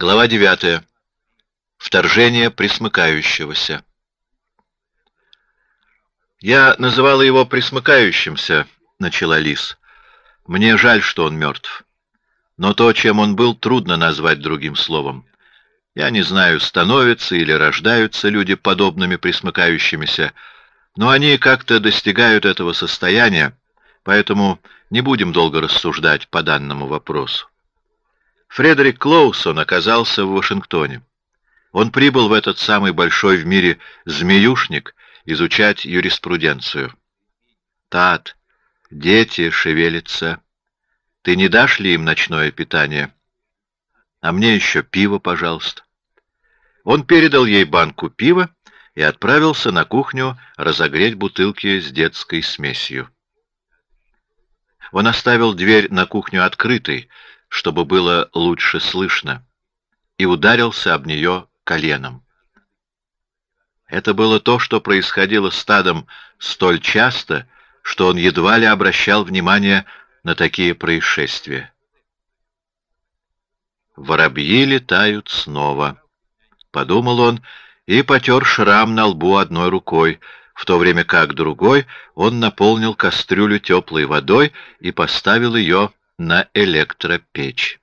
Глава 9. Вторжение присмыкающегося. «Я называла его присмыкающимся», — начала Лис. «Мне жаль, что он мертв. Но то, чем он был, трудно назвать другим словом. Я не знаю, становятся или рождаются люди подобными присмыкающимися, но они как-то достигают этого состояния, поэтому не будем долго рассуждать по данному вопросу. Фредерик Клоусон оказался в Вашингтоне. Он прибыл в этот самый большой в мире змеюшник изучать юриспруденцию. Тат, дети шевелятся. Ты не дашь ли им ночное питание? А мне еще пиво, пожалуйста. Он передал ей банку пива и отправился на кухню разогреть бутылки с детской смесью. Он оставил дверь на кухню открытой, чтобы было лучше слышно, и ударился об нее коленом. Это было то, что происходило стадом столь часто, что он едва ли обращал внимание на такие происшествия. Воробьи летают снова, подумал он и потер шрам на лбу одной рукой, в то время как другой он наполнил кастрюлю теплой водой и поставил ее на электропечь.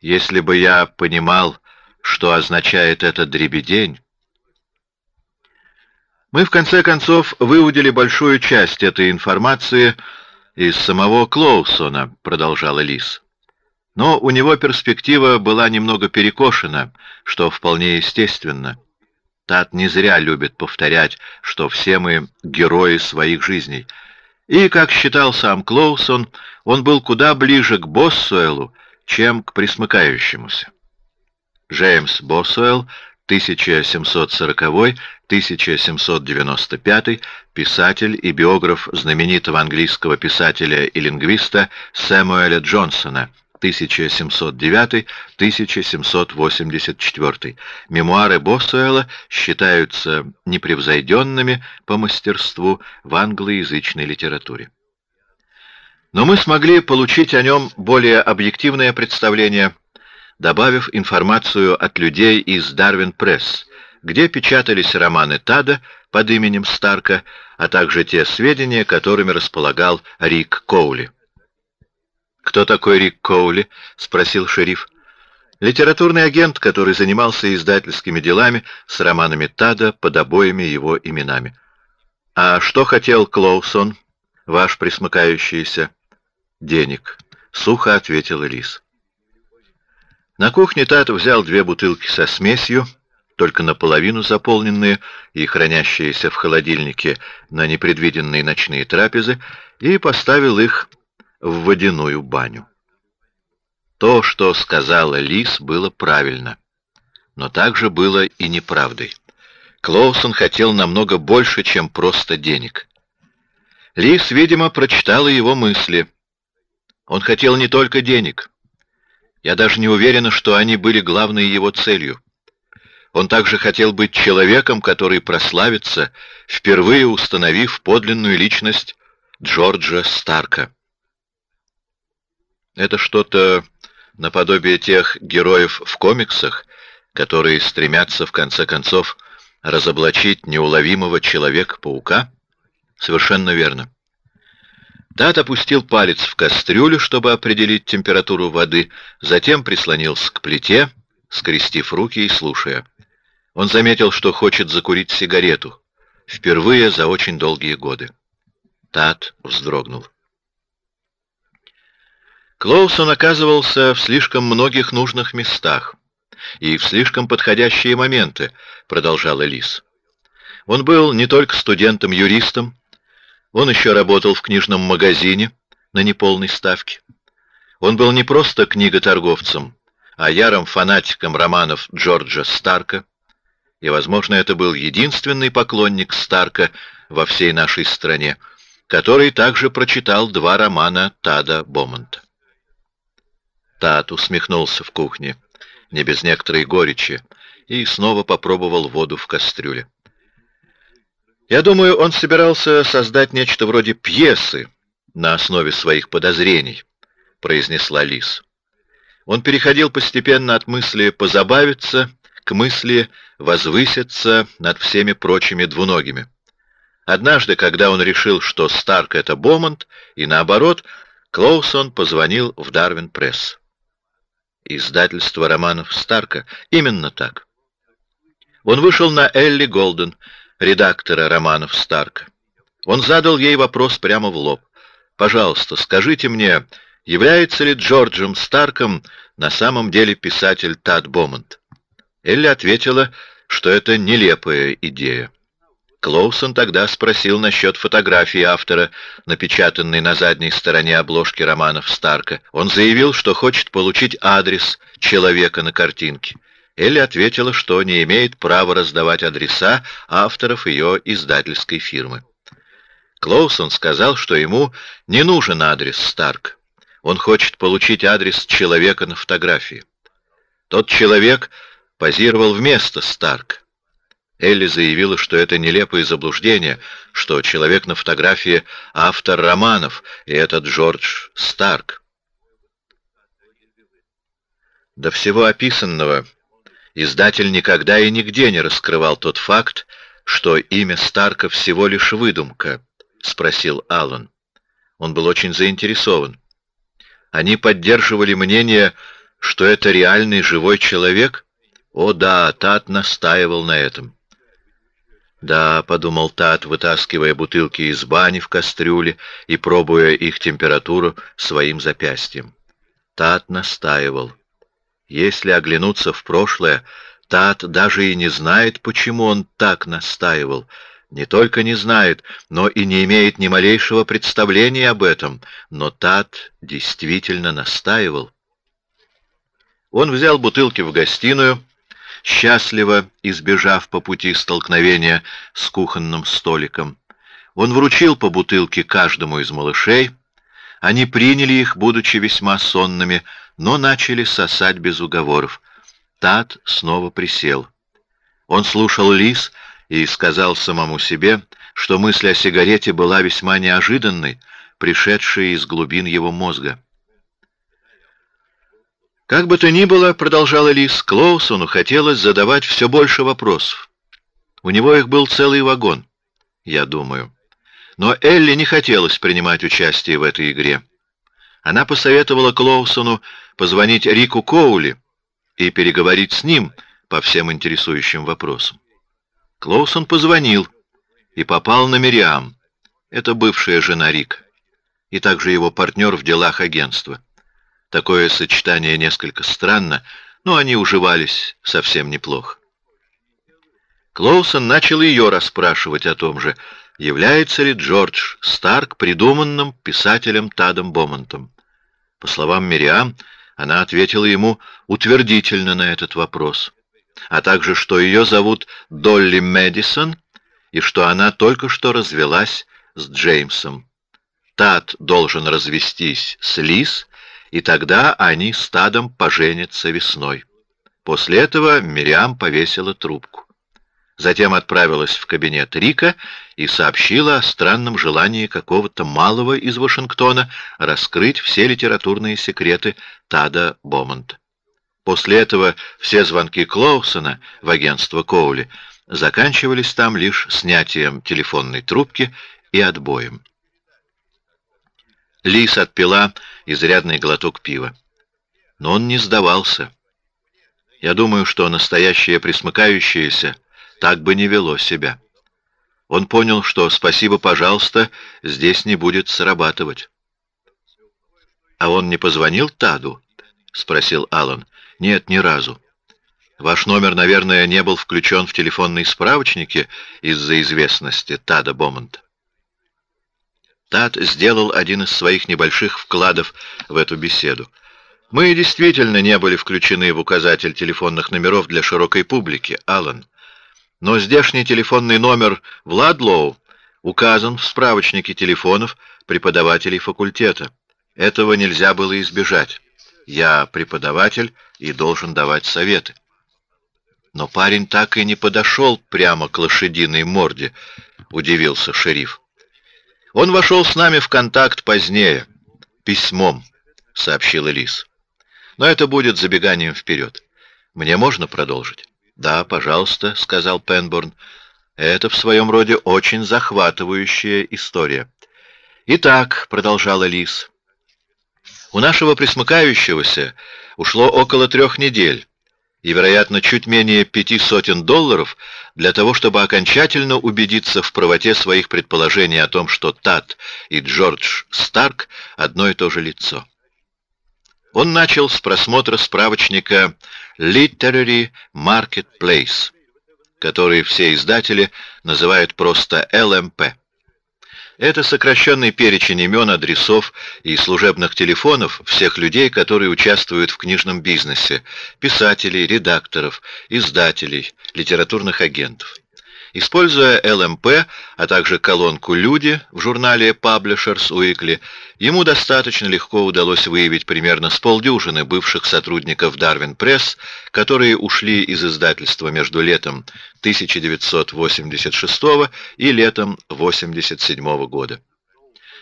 Если бы я понимал, что означает это дребедень, мы в конце концов выудили большую часть этой информации из самого Клоусона, продолжала Лис. Но у него перспектива была немного перекошена, что вполне естественно. Тат не зря любит повторять, что все мы герои своих жизней. И, как считал сам Клоусон, он был куда ближе к Боссуэлу, чем к присмыкающемуся. Джеймс Боссуэлл, 1740-1795, писатель и биограф знаменитого английского писателя и лингвиста Сэмуэля Джонсона, 1709-1784. Мемуары Боссуэлла считаются непревзойденными по мастерству в англоязычной литературе. Но мы смогли получить о нем более объективное представление, добавив информацию от людей из Дарвин Пресс, где печатались романы Тада под именем Старка, а также те сведения, которыми располагал Рик Коули. «Кто такой Рик Коули?» — спросил шериф. «Литературный агент, который занимался издательскими делами с романами Тада под обоими его именами». «А что хотел Клоусон, ваш присмыкающийся?» «Денег», — сухо ответил Лис. На кухне Тад взял две бутылки со смесью, только наполовину заполненные и хранящиеся в холодильнике на непредвиденные ночные трапезы, и поставил их в водяную баню. То, что сказала Лис, было правильно, но также было и неправдой. Клоусон хотел намного больше, чем просто денег. Лис, видимо, прочитала его мысли. Он хотел не только денег. Я даже не уверена, что они были главной его целью. Он также хотел быть человеком, который прославится, впервые установив подлинную личность Джорджа Старка. Это что-то наподобие тех героев в комиксах, которые стремятся в конце концов разоблачить неуловимого человека-паука? Совершенно верно. Тат опустил палец в кастрюлю, чтобы определить температуру воды, затем прислонился к плите, скрестив руки и слушая. Он заметил, что хочет закурить сигарету. Впервые за очень долгие годы. Тат вздрогнул. Клоусон оказывался в слишком многих нужных местах и в слишком подходящие моменты, продолжала Лис. Он был не только студентом-юристом, он еще работал в книжном магазине на неполной ставке. Он был не просто книготорговцем, а ярым фанатиком романов Джорджа Старка, и, возможно, это был единственный поклонник Старка во всей нашей стране, который также прочитал два романа Тада Бомонта. Тат усмехнулся в кухне, не без некоторой горечи, и снова попробовал воду в кастрюле. Я думаю, он собирался создать нечто вроде пьесы на основе своих подозрений, произнесла Лис. Он переходил постепенно от мысли позабавиться к мысли возвыситься над всеми прочими двуногими. Однажды, когда он решил, что Старк — это Бомонд, и наоборот, Клоусон позвонил в Дарвин Пресс. Издательство романов Старка. Именно так. Он вышел на Элли Голден, редактора романов Старка. Он задал ей вопрос прямо в лоб. «Пожалуйста, скажите мне, является ли Джорджем Старком на самом деле писатель Тад Бомонд?» Элли ответила, что это нелепая идея. Клоусон тогда спросил насчет фотографии автора, напечатанной на задней стороне обложки романов Старка. Он заявил, что хочет получить адрес человека на картинке. Элли ответила, что не имеет права раздавать адреса авторов ее издательской фирмы. Клоусон сказал, что ему не нужен адрес Старк. Он хочет получить адрес человека на фотографии. Тот человек позировал вместо Старк. Элли заявила, что это нелепое заблуждение, что человек на фотографии — автор романов, и этот Джордж Старк. До всего описанного издатель никогда и нигде не раскрывал тот факт, что имя Старка всего лишь выдумка, — спросил Аллан. Он был очень заинтересован. Они поддерживали мнение, что это реальный живой человек? О да, Тат настаивал на этом. «Да», — подумал Тат, вытаскивая бутылки из бани в кастрюле и пробуя их температуру своим запястьем. Тат настаивал. Если оглянуться в прошлое, Тат даже и не знает, почему он так настаивал. Не только не знает, но и не имеет ни малейшего представления об этом. Но Тат действительно настаивал. Он взял бутылки в гостиную, счастливо избежав по пути столкновения с кухонным столиком. Он вручил по бутылке каждому из малышей. Они приняли их, будучи весьма сонными, но начали сосать без уговоров. Тат снова присел. Он слушал Лис и сказал самому себе, что мысль о сигарете была весьма неожиданной, пришедшей из глубин его мозга. Как бы то ни было, продолжала Лис, Клоусону хотелось задавать все больше вопросов. У него их был целый вагон, я думаю. Но Элли не хотелось принимать участие в этой игре. Она посоветовала Клоусону позвонить Рику Коули и переговорить с ним по всем интересующим вопросам. Клоусон позвонил и попал на Мириам. Это бывшая жена Рика и также его партнер в делах агентства. Такое сочетание несколько странно, но они уживались совсем неплохо. Клоусон начал ее расспрашивать о том же, является ли Джордж Старк придуманным писателем Тадом Бомонтом. По словам Мириам, она ответила ему утвердительно на этот вопрос, а также, что ее зовут Долли Мэдисон и что она только что развелась с Джеймсом. Тад должен развестись с Лиз, и тогда они стадом поженятся весной. После этого Мириам повесила трубку. Затем отправилась в кабинет Рика и сообщила о странном желании какого-то малого из Вашингтона раскрыть все литературные секреты Тада Бомонта. После этого все звонки Клоусона в агентство Коули заканчивались там лишь снятием телефонной трубки и отбоем. Лис отпила изрядный глоток пива. Но он не сдавался. Я думаю, что настоящее присмыкающееся так бы не вело себя. Он понял, что «спасибо, пожалуйста» здесь не будет срабатывать. «А он не позвонил Таду?» — спросил Аллан. «Нет, ни разу. Ваш номер, наверное, не был включен в телефонные справочники из-за известности Тада Бомонта». Тат сделал один из своих небольших вкладов в эту беседу. Мы действительно не были включены в указатель телефонных номеров для широкой публики, Аллан. Но здешний телефонный номер Владлоу указан в справочнике телефонов преподавателей факультета. Этого нельзя было избежать. Я преподаватель и должен давать советы. Но парень так и не подошел прямо к лошадиной морде, удивился шериф. Он вошел с нами в контакт позднее, письмом, сообщила Лис. Но это будет забеганием вперед. Мне можно продолжить? Да, пожалуйста, сказал Пенборн. Это в своем роде очень захватывающая история. Итак, продолжала Лис, у нашего присмыкающегося ушло около трех недель и, вероятно, чуть менее пяти сотен долларов для того, чтобы окончательно убедиться в правоте своих предположений о том, что Тат и Джордж Старк одно и то же лицо. Он начал с просмотра справочника Literary Marketplace, который все издатели называют просто LMP. Это сокращенный перечень имен, адресов и служебных телефонов всех людей, которые участвуют в книжном бизнесе: писателей, редакторов, издателей, литературных агентов. Используя ЛМП, а также колонку «Люди» в журнале Publishers Weekly, ему достаточно легко удалось выявить примерно с полдюжины бывших сотрудников Darwin Press, которые ушли из издательства между летом 1986 и летом 1987 года.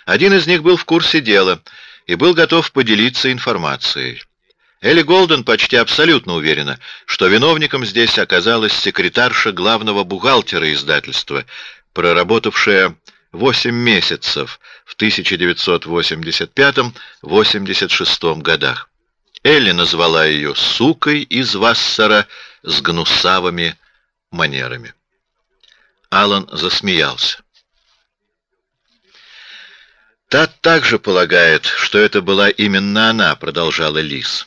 Один из них был в курсе дела и был готов поделиться информацией. Элли Голден почти абсолютно уверена, что виновником здесь оказалась секретарша главного бухгалтера издательства, проработавшая 8 месяцев в 1985-86 годах. Элли назвала ее сукой из Вассера с гнусавыми манерами. Алан засмеялся. Тат также полагает, что это была именно она, продолжала Лис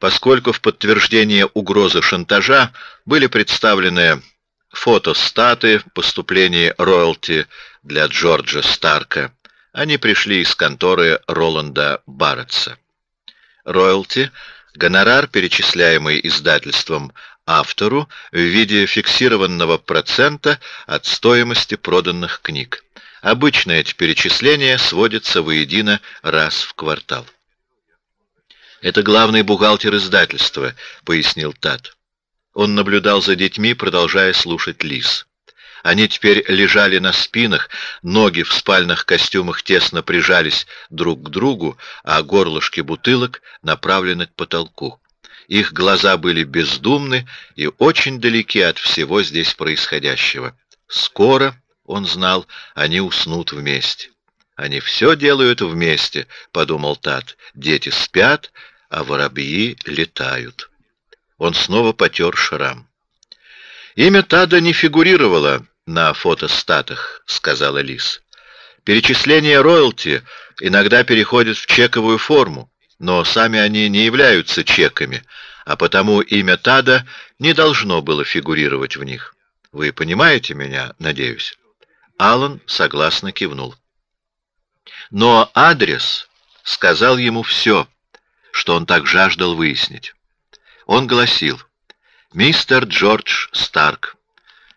поскольку в подтверждение угрозы шантажа были представлены фотостаты поступлений роялти для Джорджа Старка. Они пришли из конторы Роланда Барретса. Роялти — гонорар, перечисляемый издательством автору в виде фиксированного процента от стоимости проданных книг. Обычно эти перечисления сводятся воедино раз в квартал. Это главный бухгалтер издательства, пояснил Тат. Он наблюдал за детьми, продолжая слушать Лис. Они теперь лежали на спинах, ноги в спальных костюмах тесно прижались друг к другу, а горлышки бутылок направлены к потолку. Их глаза были бездумны и очень далеки от всего здесь происходящего. Скоро, он знал, они уснут вместе. Они все делают вместе, подумал Тат. Дети спят, а воробьи летают. Он снова потер шрам. Имя Тада не фигурировало на фотостатах, сказала Лис. Перечисления роялти иногда переходят в чековую форму, но сами они не являются чеками, а потому имя Тада не должно было фигурировать в них. Вы понимаете меня, надеюсь? Аллан согласно кивнул. Но адрес сказал ему все что он так жаждал выяснить. Он гласил: "Мистер Джордж Старк,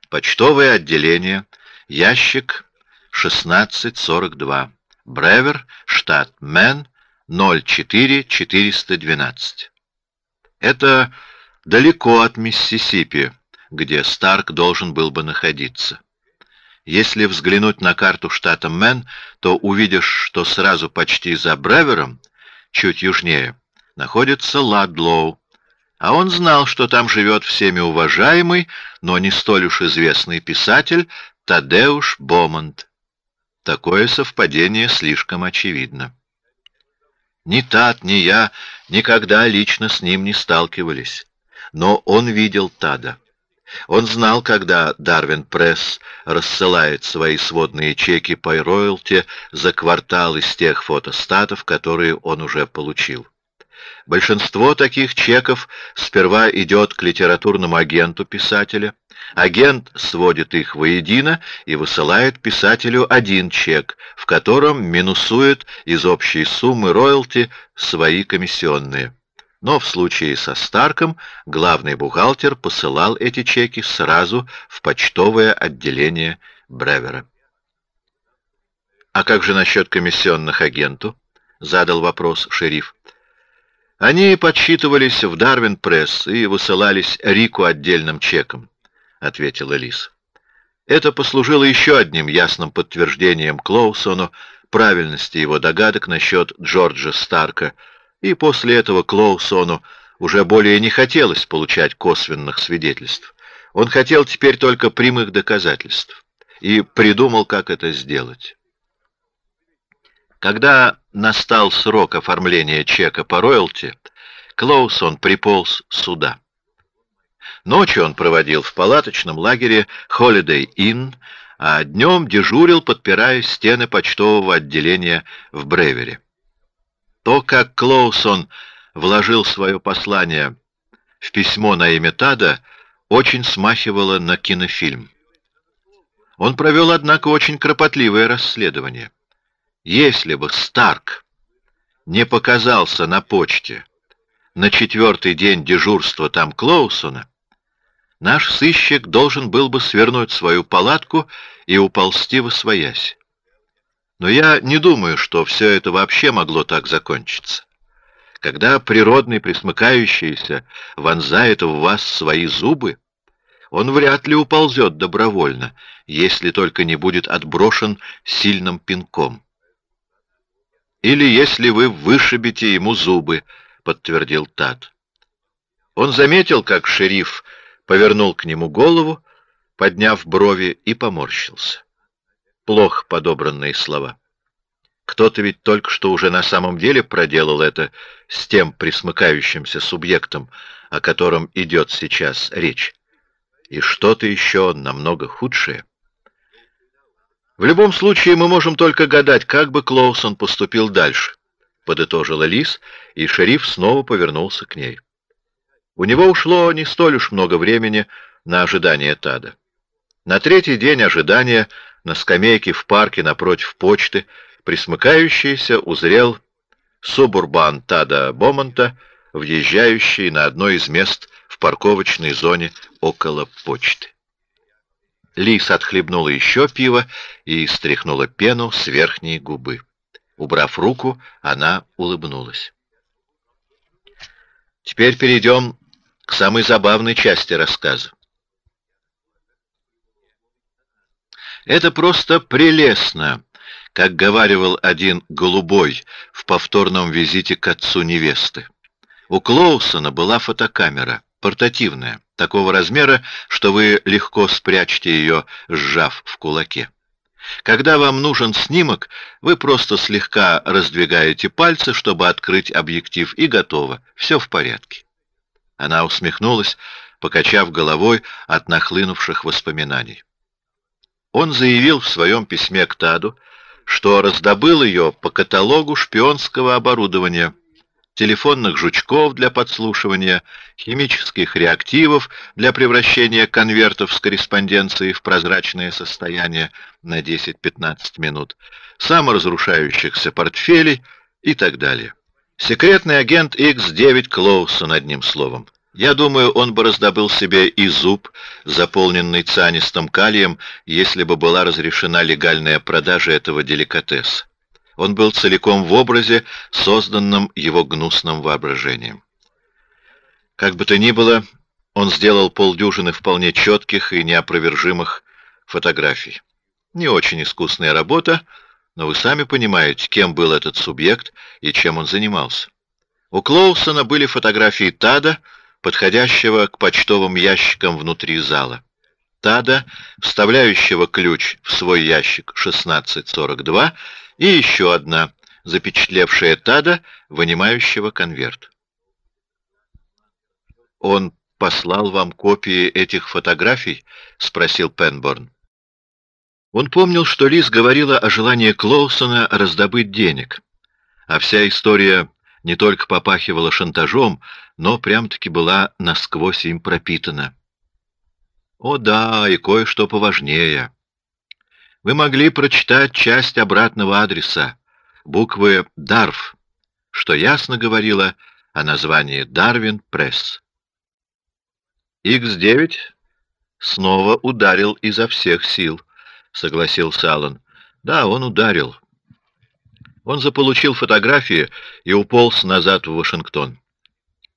почтовое отделение, ящик 1642, Бревер, штат Мэн, 04412". Это далеко от Миссисипи, где Старк должен был бы находиться. Если взглянуть на карту штата Мэн, то увидишь, что сразу почти за Бревером, чуть южнее, находится Ладлоу, а он знал, что там живет всеми уважаемый, но не столь уж известный писатель Тадеуш Бомонд. Такое совпадение слишком очевидно. Ни Тад, ни я никогда лично с ним не сталкивались, но он видел Тада. Он знал, когда Дарвин Пресс рассылает свои сводные чеки по роялти за квартал из тех фотостатов, которые он уже получил. Большинство таких чеков сперва идет к литературному агенту писателя. Агент сводит их воедино и высылает писателю один чек, в котором минусует из общей суммы роялти свои комиссионные. Но в случае со Старком главный бухгалтер посылал эти чеки сразу в почтовое отделение Бревера. А как же насчет комиссионных агенту? задал вопрос шериф. Они подсчитывались в Дарвин Пресс и высылались Рику отдельным чеком, ответила Лис. Это послужило еще одним ясным подтверждением Клоусону правильности его догадок насчет Джорджа Старка И после этого Клоусону уже более не хотелось получать косвенных свидетельств. Он хотел теперь только прямых доказательств и придумал, как это сделать. Когда настал срок оформления чека по роялти, Клоусон приполз сюда. Ночью он проводил в палаточном лагере Holiday Inn, а днем дежурил, подпирая стены почтового отделения в Бревере. То, как Клоусон вложил свое послание в письмо на имя Тада, очень смахивало на кинофильм. Он провел, однако, очень кропотливое расследование. Если бы Старк не показался на почте на четвертый день дежурства там Клоусона, наш сыщик должен был бы свернуть свою палатку и уползти в освоясь. Но я не думаю, что все это вообще могло так закончиться. Когда природный присмыкающийся вонзает в вас свои зубы, он вряд ли уползет добровольно, если только не будет отброшен сильным пинком. Или если вы вышибете ему зубы, подтвердил Тат. Он заметил, как шериф повернул к нему голову, подняв брови и поморщился. Плохо подобранные слова. Кто-то ведь только что уже на самом деле проделал это с тем присмыкающимся субъектом, о котором идет сейчас речь. И что-то еще намного худшее. В любом случае мы можем только гадать, как бы Клоусон поступил дальше, подытожила Лис, и шериф снова повернулся к ней. У него ушло не столь уж много времени на ожидание Тада. На третий день ожидания на скамейке в парке напротив почты присмыкающийся узрел субурбан Тада Бомонта, въезжающий на одно из мест в парковочной зоне около почты. Лис отхлебнула еще пиво и стряхнула пену с верхней губы. Убрав руку, она улыбнулась. Теперь перейдем к самой забавной части рассказа. Это просто прелестно, как говаривал один голубой в повторном визите к отцу невесты. У Клоусона была фотокамера, портативная, такого размера, что вы легко спрячете ее, сжав в кулаке. Когда вам нужен снимок, вы просто слегка раздвигаете пальцы, чтобы открыть объектив, и готово, все в порядке. Она усмехнулась, покачав головой от нахлынувших воспоминаний. Он заявил в своем письме к Таду, что раздобыл ее по каталогу шпионского оборудования, телефонных жучков для подслушивания, химических реактивов для превращения конвертов с корреспонденцией в прозрачное состояние на 10-15 минут, саморазрушающихся портфелей и так далее. Секретный агент X9 Клоусон, одним словом. Я думаю, он бы раздобыл себе и зуб, заполненный цианистым калием, если бы была разрешена легальная продажа этого деликатеса. Он был целиком в образе, созданном его гнусным воображением. Как бы то ни было, он сделал полдюжины вполне четких и неопровержимых фотографий. Не очень искусная работа, но вы сами понимаете, кем был этот субъект и чем он занимался. У Клоусона были фотографии Тада, подходящего к почтовым ящикам внутри зала. Тада, вставляющего ключ в свой ящик 1642, и еще одна, запечатлевшая Тада, вынимающего конверт. Он послал вам копии этих фотографий? – спросил Пенборн. Он помнил, что Лиз говорила о желании Клоусона раздобыть денег, а вся история не только попахивала шантажом, но прям-таки была насквозь им пропитана. О да, и кое-что поважнее. Вы могли прочитать часть обратного адреса, буквы Дарф, что ясно говорило о названии Дарвин Пресс. X9 снова ударил изо всех сил, согласился Аллан. Да, он ударил. Он заполучил фотографии и уполз назад в Вашингтон.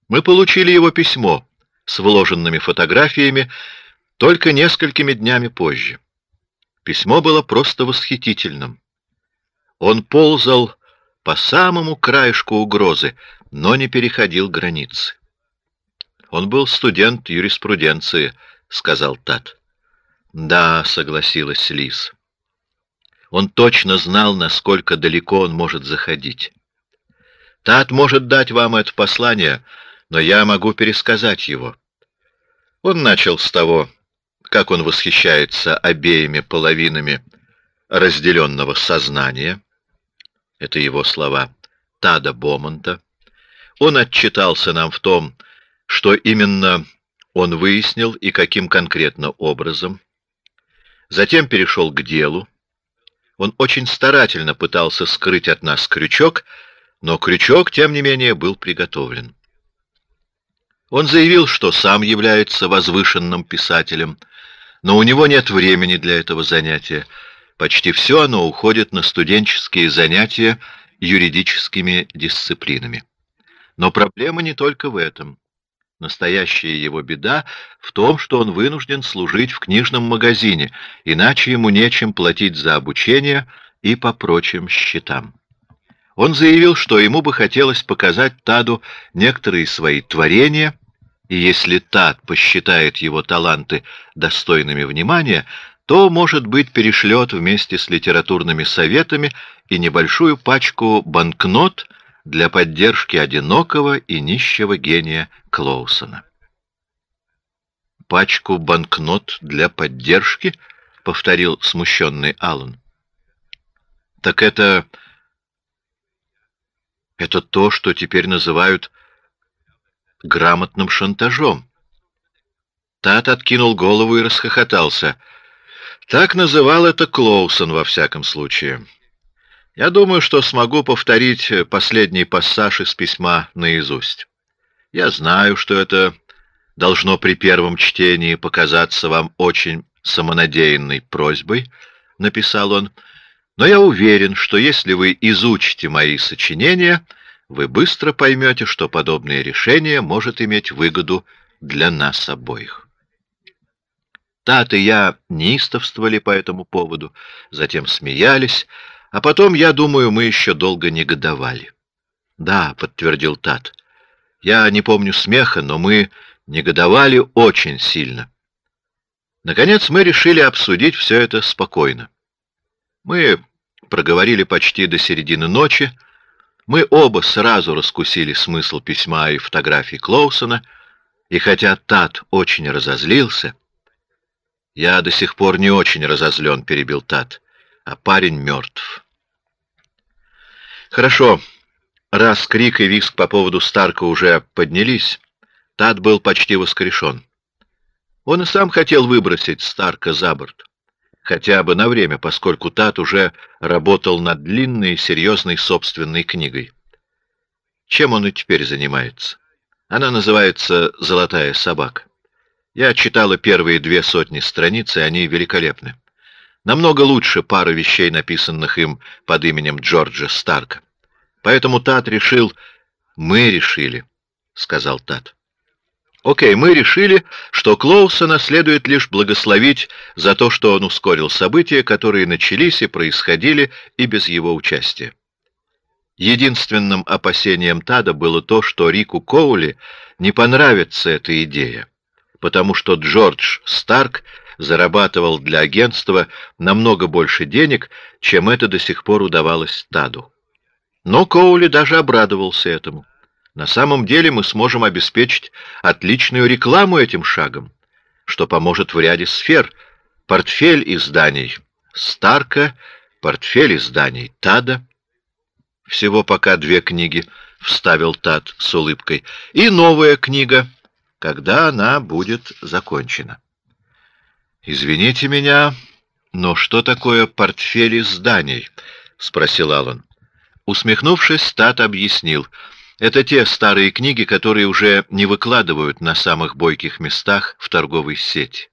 Мы получили его письмо с вложенными фотографиями только несколькими днями позже. Письмо было просто восхитительным. Он ползал по самому краешку угрозы, но не переходил границы. Он был студент юриспруденции, сказал Тат. Да, согласилась Лиз. Он точно знал, насколько далеко он может заходить. Тат может дать вам это послание, но я могу пересказать его. Он начал с того, как он восхищается обеими половинами разделенного сознания. Это его слова. Тада Бомонта. Он отчитался нам в том, что именно он выяснил и каким конкретно образом. Затем перешел к делу. Он очень старательно пытался скрыть от нас крючок, но крючок, тем не менее, был приготовлен. Он заявил, что сам является возвышенным писателем, но у него нет времени для этого занятия. Почти все оно уходит на студенческие занятия юридическими дисциплинами. Но проблема не только в этом. Настоящая его беда в том, что он вынужден служить в книжном магазине, иначе ему нечем платить за обучение и по прочим счетам. Он заявил, что ему бы хотелось показать Таду некоторые свои творения, и если Тад посчитает его таланты достойными внимания, то, может быть, перешлет вместе с литературными советами и небольшую пачку банкнот для поддержки одинокого и нищего гения Клоусона. Пачку банкнот для поддержки, повторил смущенный Аллан. Так это это то, что теперь называют грамотным шантажом. Тат откинул голову и расхохотался. Так называл это Клоусон во всяком случае. Я думаю, что смогу повторить последний пассаж из письма наизусть. Я знаю, что это должно при первом чтении показаться вам очень самонадеянной просьбой, написал он, но я уверен, что если вы изучите мои сочинения, вы быстро поймете, что подобное решение может иметь выгоду для нас обоих. Тат и я неистовствовали по этому поводу, затем смеялись, а потом, я думаю, мы еще долго негодовали. Да, подтвердил Тат. Я не помню смеха, но мы негодовали очень сильно. Наконец мы решили обсудить все это спокойно. Мы проговорили почти до середины ночи. Мы оба сразу раскусили смысл письма и фотографий Клоусона, и хотя Тат очень разозлился, я до сих пор не очень разозлен, перебил Тат а парень мертв. Хорошо. Раз крик и визг по поводу Старка уже поднялись, Тад был почти воскрешен. Он и сам хотел выбросить Старка за борт, хотя бы на время, поскольку Тад уже работал над длинной серьезной собственной книгой. Чем он и теперь занимается? Она называется «Золотая собака». Я читала первые две сотни страниц, и они великолепны. Намного лучше пары вещей, написанных им под именем Джорджа Старка. Поэтому Тат решил, мы решили, сказал Тат. Окей, мы решили, что Клоусона следует лишь благословить за то, что он ускорил события, которые начались и происходили и без его участия. Единственным опасением Тада было то, что Рику Коули не понравится эта идея, потому что Джордж Старк зарабатывал для агентства намного больше денег, чем это до сих пор удавалось Таду. Но Коули даже обрадовался этому. На самом деле мы сможем обеспечить отличную рекламу этим шагом, что поможет в ряде сфер. Портфель изданий Старка, портфель изданий Тада. Всего пока две книги, вставил Тад с улыбкой, и новая книга, когда она будет закончена. Извините меня, но что такое портфель изданий? – спросил Аллан. Усмехнувшись, Стат объяснил: это те старые книги, которые уже не выкладывают на самых бойких местах в торговой сети.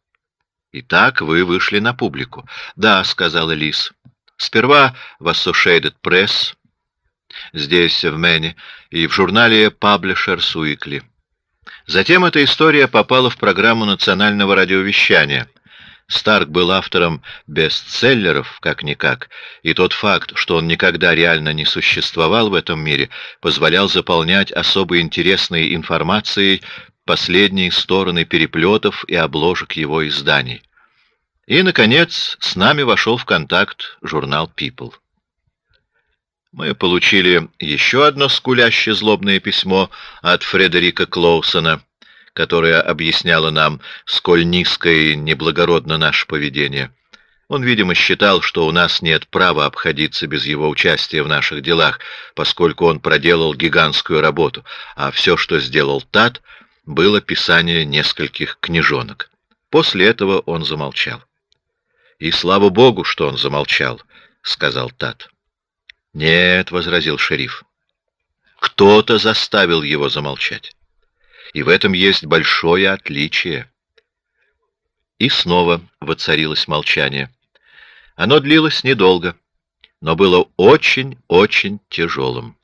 Итак, вы вышли на публику. Да, сказала Лис. Сперва в Associated Press, здесь в Мэне, и в журнале Publishers Weekly. Затем эта история попала в программу национального радиовещания Старк был автором бестселлеров, как-никак, и тот факт, что он никогда реально не существовал в этом мире, позволял заполнять особо интересной информацией последние стороны переплетов и обложек его изданий. И, наконец, с нами вошел в контакт журнал People. Мы получили еще одно скуляще злобное письмо от Фредерика Клоусона, которое объясняло нам, сколь низкое и неблагородно наше поведение. Он, видимо, считал, что у нас нет права обходиться без его участия в наших делах, поскольку он проделал гигантскую работу, а все, что сделал Тат, было писание нескольких книжонок. После этого он замолчал. И слава богу, что он замолчал, сказал Тат. Нет, возразил шериф. Кто-то заставил его замолчать. И в этом есть большое отличие. И снова воцарилось молчание. Оно длилось недолго, но было очень-очень тяжелым.